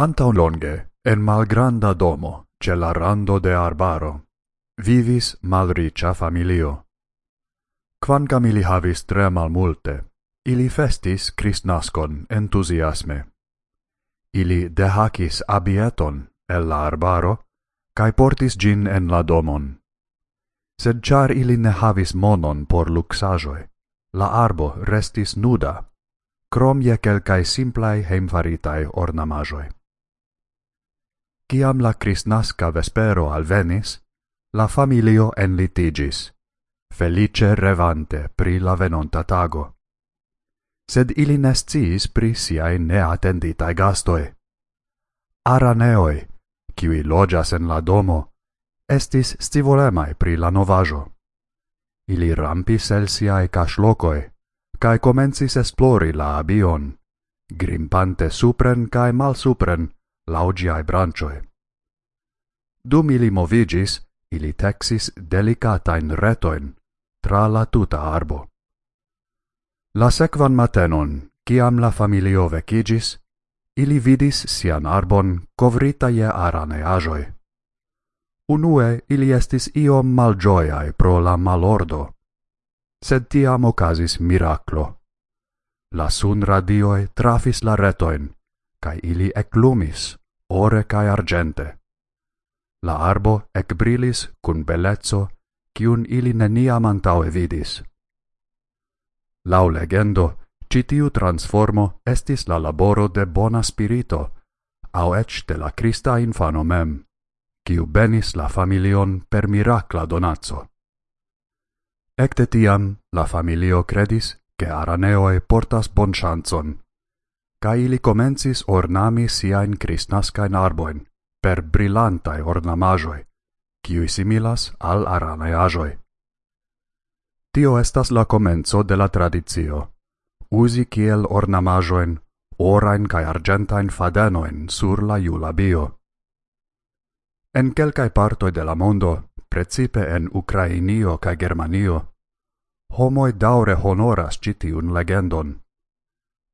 Antau longe, en malgranda domo, ce la rando de arbaro, vivis malricia familio. Quancam ili havis tre malmulte, ili festis Christnascon entusiasme. Ili dehacis abieton el la arbaro, cae portis gin en la domon. Sed char ili ne havis monon por luxajoe, la arbo restis nuda, cromie quelcae simplae heimfaritae ornamajoe. Ciam la Cristnasca vespero alvenis, la familio enlitigis, felice revante pri la venonta tago. Sed ili nesciis pri siae neatenditae gastoe. Araneoi, kiwi logias en la domo, estis stivolemae pri la novajo. Ili rampis el siae caslocoe, cae comencis esplori la abion, grimpante supren cae malsupren, laugiae branchoi. Dum ili movigis, ili texis delicatain retoin tra la tuta arbo. La sequan matenon, ciam la familio vecigis, ili vidis sian arbon covrita je araneajoi. Unue ili estis iom malgioiae pro la malordo, sed tiam ocasis miraclo. La sun radioi trafis la retoin, cae ili eclumis, ore cae argente. La arbo ecbrilis cun bellezzo, cium ili neniam antaue vidis. Lau legendo, citiu transformo estis la laboro de bona spirito, au ec de la Christa infano mem, ciu benis la familion per miracla donazzo. Ecte tiam, la familio credis che Araneoe portas bon chanson ca ili comencis ornami siain cristnascain arboin per brilantae ornamajoi, ciui similas al aranae ajoi. Tio estas la comenzo de la tradizio, usi kiel ornamajoin orain cae argentain fadenoin sur la iula bio. En quelcae partoi de la mondo, precipe en Ucrainio cae Germanio, homoi daure honoras citiun legendon.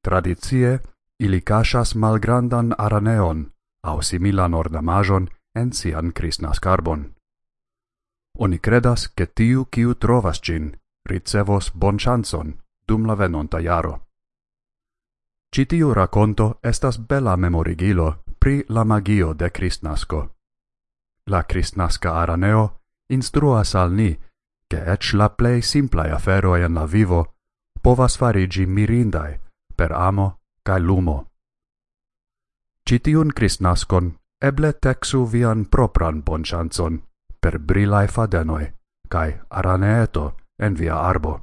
Tradizie, Ili kaŝas malgrandan araneon au similan ornamajon en sian kristnaskarbon. Oni credas ke tiu, kiu trovas ĝin, ricevos bonŝancon dum la venonta jaro. Citiu rakonto estas bela memorigilo pri la magio de kristnasko. La kristnaska araneo instruas al ni, che ec la plei simplai aferoi en la vivo povas farigi mirindai per amo cae lumo. Citiun Christnascon eble texu vian propran bonchanson per brilae fadenoi cae araneeto en via arbo.